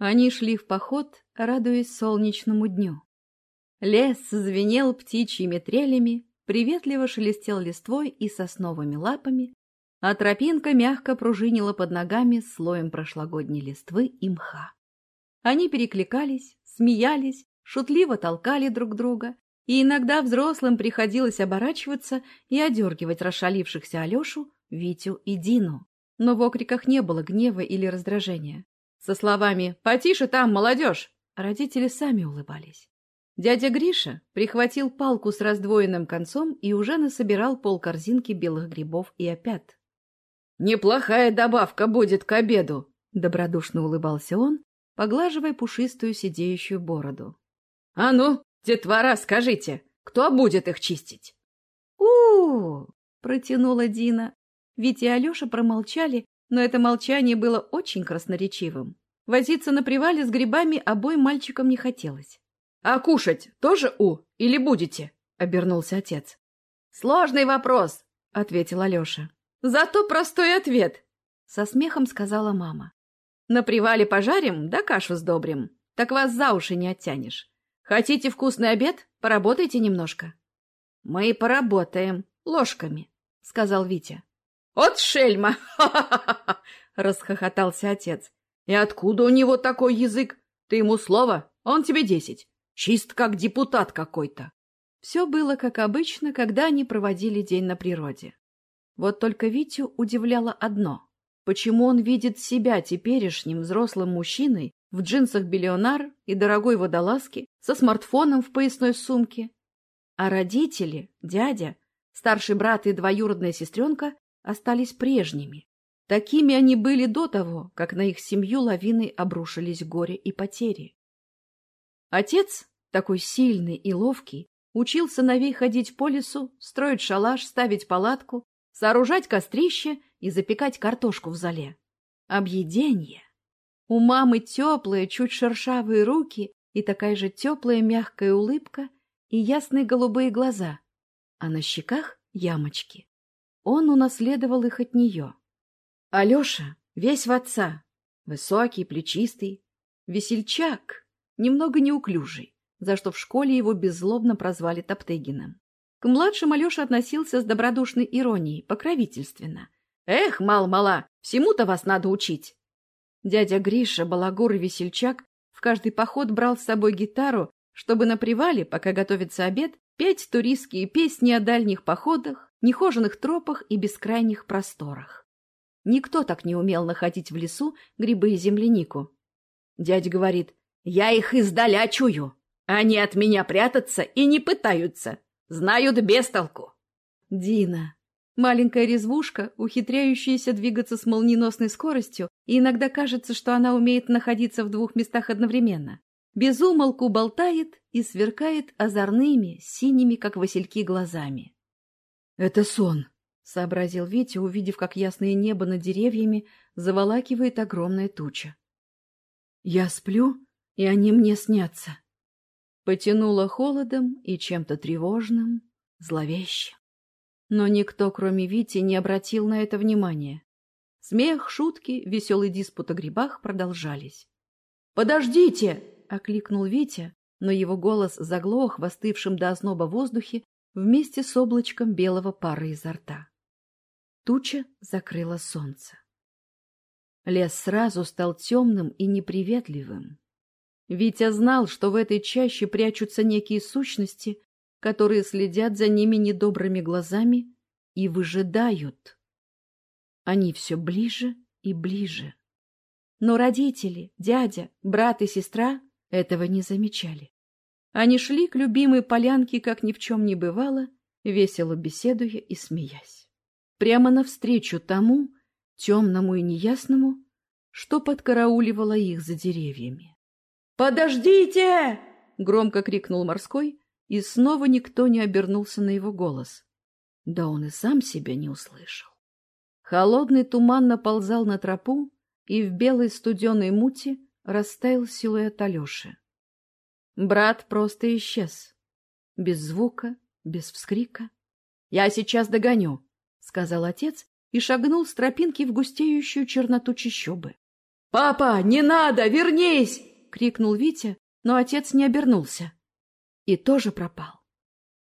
Они шли в поход, радуясь солнечному дню. Лес звенел птичьими трелями, приветливо шелестел листвой и сосновыми лапами, а тропинка мягко пружинила под ногами слоем прошлогодней листвы и мха. Они перекликались, смеялись, шутливо толкали друг друга, и иногда взрослым приходилось оборачиваться и одергивать расшалившихся Алешу, Витю и Дину. Но в окриках не было гнева или раздражения. Со словами «Потише там, молодежь!» родители сами улыбались. Дядя Гриша прихватил палку с раздвоенным концом и уже насобирал полкорзинки белых грибов и опят. «Неплохая добавка будет к обеду!» — добродушно улыбался он, поглаживая пушистую сидеющую бороду. «А ну, детвора, скажите, кто будет их чистить?» «У-у-у!» — протянула Дина. Витя и Алеша промолчали, но это молчание было очень красноречивым. Возиться на привале с грибами обоим мальчикам не хотелось. — А кушать тоже у или будете? — обернулся отец. — Сложный вопрос, — ответил Алеша. — Зато простой ответ, — со смехом сказала мама. — На привале пожарим, да кашу сдобрим. Так вас за уши не оттянешь. Хотите вкусный обед? Поработайте немножко. — Мы поработаем ложками, — сказал Витя. «От шельма!» — расхохотался отец. «И откуда у него такой язык? Ты ему слово, он тебе десять. Чист как депутат какой-то». Все было как обычно, когда они проводили день на природе. Вот только Витю удивляло одно. Почему он видит себя теперешним взрослым мужчиной в джинсах биллионар и дорогой водолазке, со смартфоном в поясной сумке? А родители, дядя, старший брат и двоюродная сестренка остались прежними. Такими они были до того, как на их семью лавиной обрушились горе и потери. Отец, такой сильный и ловкий, учил сыновей ходить по лесу, строить шалаш, ставить палатку, сооружать кострище и запекать картошку в зале. Объедение! У мамы теплые, чуть шершавые руки и такая же теплая мягкая улыбка и ясные голубые глаза, а на щеках ямочки. Он унаследовал их от нее. Алеша весь в отца, высокий, плечистый, весельчак, немного неуклюжий, за что в школе его беззлобно прозвали Топтыгиным. К младшим Алеша относился с добродушной иронией, покровительственно. «Эх, мал-мала, всему-то вас надо учить!» Дядя Гриша, балагур и весельчак, в каждый поход брал с собой гитару, чтобы на привале, пока готовится обед, петь туристские песни о дальних походах, нехоженных тропах и бескрайних просторах. Никто так не умел находить в лесу грибы и землянику. Дядя говорит, я их издаля чую. Они от меня прятаться и не пытаются. Знают без толку. Дина. Маленькая резвушка, ухитряющаяся двигаться с молниеносной скоростью, и иногда кажется, что она умеет находиться в двух местах одновременно. Безумолку болтает и сверкает озорными, синими, как васильки, глазами. «Это сон», — сообразил Витя, увидев, как ясное небо над деревьями заволакивает огромная туча. «Я сплю, и они мне снятся». Потянуло холодом и чем-то тревожным, зловещим. Но никто, кроме Вити, не обратил на это внимания. Смех, шутки, веселый диспут о грибах продолжались. «Подождите!» — окликнул Витя, но его голос заглох в остывшем до озноба воздухе вместе с облачком белого пара изо рта. Туча закрыла солнце. Лес сразу стал темным и неприветливым. Витя знал, что в этой чаще прячутся некие сущности, которые следят за ними недобрыми глазами и выжидают. Они все ближе и ближе. Но родители, дядя, брат и сестра этого не замечали. Они шли к любимой полянке, как ни в чем не бывало, весело беседуя и смеясь. Прямо навстречу тому, темному и неясному, что подкарауливало их за деревьями. «Подождите!» — громко крикнул морской, и снова никто не обернулся на его голос. Да он и сам себя не услышал. Холодный туман наползал на тропу, и в белой студеной мути растаял силуэт Алеши. Брат просто исчез. Без звука, без вскрика. — Я сейчас догоню, — сказал отец и шагнул с тропинки в густеющую черноту чащобы. «Папа, не надо, вернись!» — крикнул Витя, но отец не обернулся. И тоже пропал.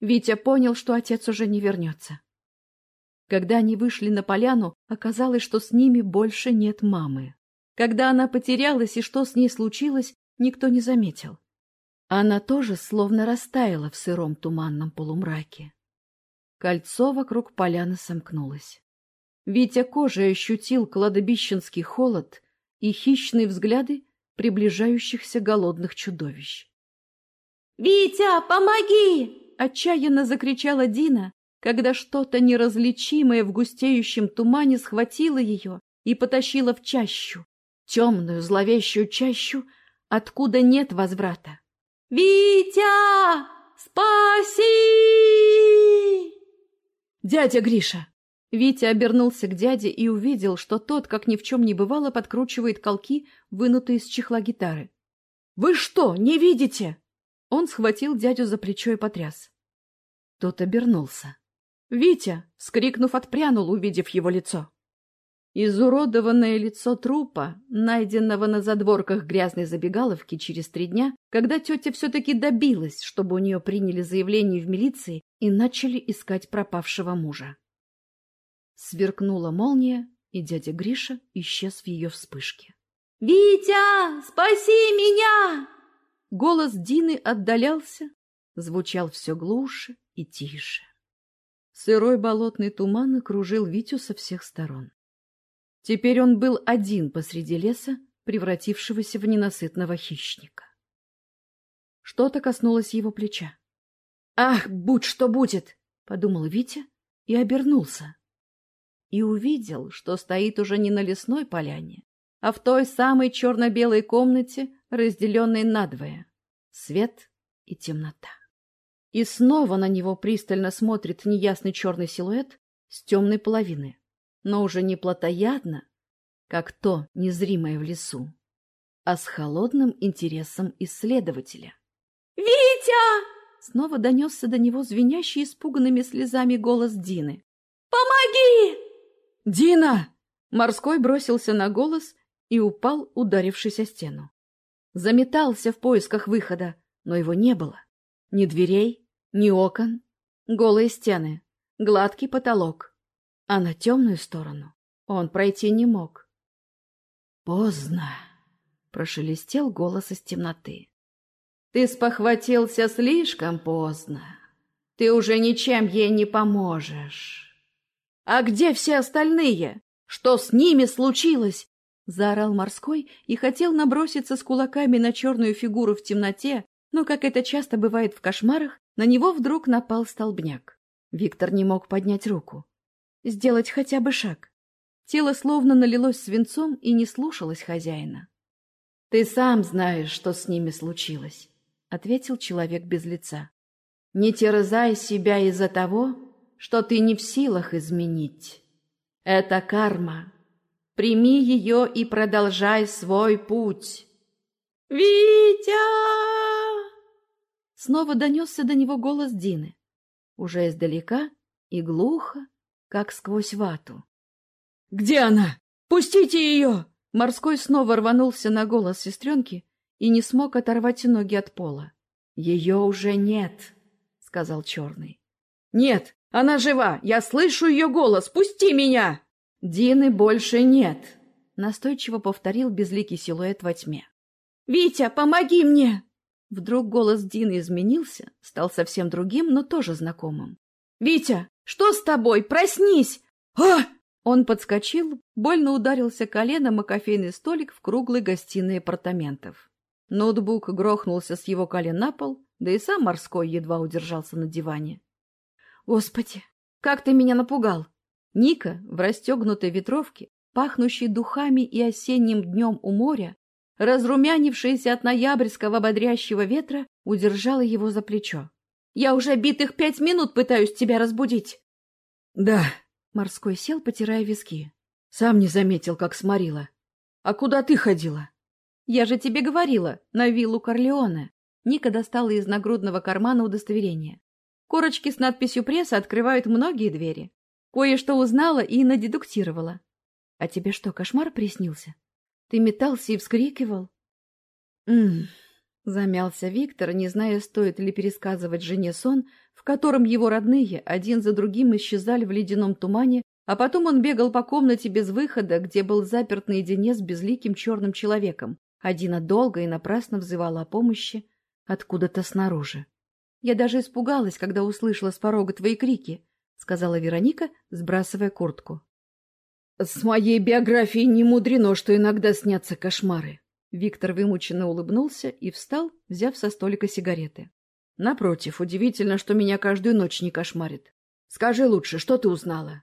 Витя понял, что отец уже не вернется. Когда они вышли на поляну, оказалось, что с ними больше нет мамы. Когда она потерялась и что с ней случилось, никто не заметил. Она тоже словно растаяла в сыром туманном полумраке. Кольцо вокруг поляны сомкнулось. Витя кожей ощутил кладобищенский холод и хищные взгляды приближающихся голодных чудовищ. «Витя, помоги!» — отчаянно закричала Дина, когда что-то неразличимое в густеющем тумане схватило ее и потащило в чащу, темную зловещую чащу, откуда нет возврата. «Витя! Спаси!» «Дядя Гриша!» Витя обернулся к дяде и увидел, что тот, как ни в чем не бывало, подкручивает колки, вынутые из чехла гитары. «Вы что, не видите?» Он схватил дядю за плечо и потряс. Тот обернулся. Витя, скрикнув, отпрянул, увидев его лицо. Изуродованное лицо трупа, найденного на задворках грязной забегаловки через три дня, когда тетя все-таки добилась, чтобы у нее приняли заявление в милиции и начали искать пропавшего мужа. Сверкнула молния, и дядя Гриша исчез в ее вспышке. «Витя, спаси меня!» Голос Дины отдалялся, звучал все глуше и тише. Сырой болотный туман окружил Витю со всех сторон. Теперь он был один посреди леса, превратившегося в ненасытного хищника. Что-то коснулось его плеча. «Ах, будь что будет!» — подумал Витя и обернулся. И увидел, что стоит уже не на лесной поляне, а в той самой черно-белой комнате, разделенной надвое. Свет и темнота. И снова на него пристально смотрит неясный черный силуэт с темной половины но уже не плотоядно, как то незримое в лесу, а с холодным интересом исследователя. «Витя!» Снова донесся до него звенящий испуганными слезами голос Дины. «Помоги!» «Дина!» Морской бросился на голос и упал, ударившись о стену. Заметался в поисках выхода, но его не было. Ни дверей, ни окон, голые стены, гладкий потолок а на темную сторону он пройти не мог. «Поздно!» — прошелестел голос из темноты. «Ты спохватился слишком поздно. Ты уже ничем ей не поможешь». «А где все остальные? Что с ними случилось?» — заорал морской и хотел наброситься с кулаками на черную фигуру в темноте, но, как это часто бывает в кошмарах, на него вдруг напал столбняк. Виктор не мог поднять руку сделать хотя бы шаг. Тело словно налилось свинцом и не слушалось хозяина. — Ты сам знаешь, что с ними случилось, — ответил человек без лица. — Не терзай себя из-за того, что ты не в силах изменить. Это карма. Прими ее и продолжай свой путь. «Витя!» Снова донесся до него голос Дины. Уже издалека и глухо, как сквозь вату. «Где она? Пустите ее!» Морской снова рванулся на голос сестренки и не смог оторвать ноги от пола. «Ее уже нет», — сказал Черный. «Нет, она жива! Я слышу ее голос! Пусти меня!» «Дины больше нет», — настойчиво повторил безликий силуэт во тьме. «Витя, помоги мне!» Вдруг голос Дины изменился, стал совсем другим, но тоже знакомым. «Витя, что с тобой? Проснись!» «А!» Он подскочил, больно ударился коленом о кофейный столик в круглой гостиной апартаментов. Ноутбук грохнулся с его колен на пол, да и сам морской едва удержался на диване. «Господи, как ты меня напугал!» Ника в расстегнутой ветровке, пахнущей духами и осенним днем у моря, разрумянившаяся от ноябрьского бодрящего ветра, удержала его за плечо. Я уже битых пять минут пытаюсь тебя разбудить. — Да. Морской сел, потирая виски. Сам не заметил, как сморила. — А куда ты ходила? — Я же тебе говорила, на виллу Корлеоне. Ника достала из нагрудного кармана удостоверение. Корочки с надписью «Пресса» открывают многие двери. Кое-что узнала и надедуктировала. — А тебе что, кошмар приснился? Ты метался и вскрикивал. М, замялся Виктор, не зная, стоит ли пересказывать жене сон, в котором его родные один за другим исчезали в ледяном тумане, а потом он бегал по комнате без выхода, где был заперт наедине с безликим черным человеком. Одина долго и напрасно взывала о помощи откуда-то снаружи. Я даже испугалась, когда услышала с порога твои крики, — сказала Вероника, сбрасывая куртку. — С моей биографией не мудрено, что иногда снятся кошмары. Виктор вымученно улыбнулся и встал, взяв со столика сигареты. — Напротив, удивительно, что меня каждую ночь не кошмарит. Скажи лучше, что ты узнала?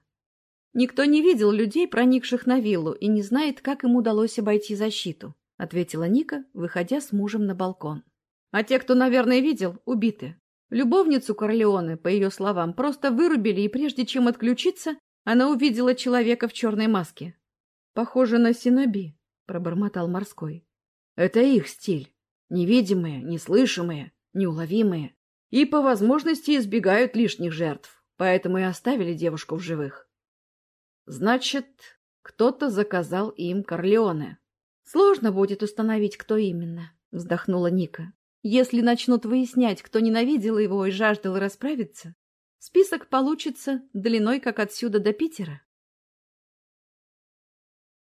Никто не видел людей, проникших на виллу, и не знает, как им удалось обойти защиту, — ответила Ника, выходя с мужем на балкон. А те, кто, наверное, видел, убиты. Любовницу Корлеоне, по ее словам, просто вырубили, и прежде чем отключиться, она увидела человека в черной маске. «Похоже на Синоби», — пробормотал морской. «Это их стиль. Невидимые, неслышимые, неуловимые. И по возможности избегают лишних жертв, поэтому и оставили девушку в живых». «Значит, кто-то заказал им Корлеоне». «Сложно будет установить, кто именно», — вздохнула Ника. Если начнут выяснять, кто ненавидел его и жаждал расправиться, список получится длиной как отсюда до Питера.